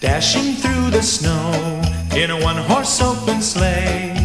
dashing through the snow in a one horse open sleigh.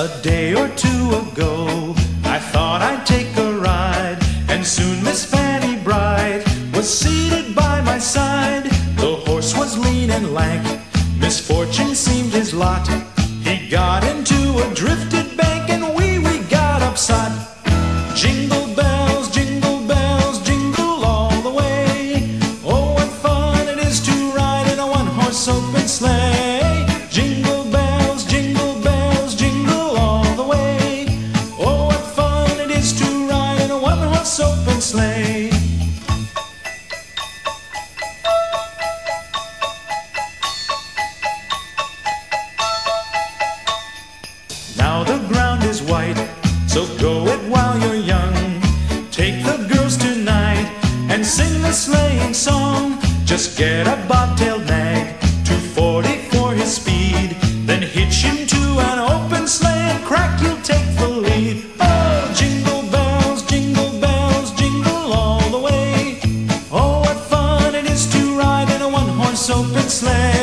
A day or two ago, I thought I'd take a ride, and soon Miss Fanny Bright was seated by my side. The horse was lean and lank, misfortune seemed his lot. He got into a drifted bank, ride in a one-horse open sleigh. Now the ground is white, so go it while you're young. Take the girls tonight and sing the sleighing song. Just get a bobtailed nag, 240 for his speed. Then hitch him to an open sleigh and crack, you'll soap and sleigh.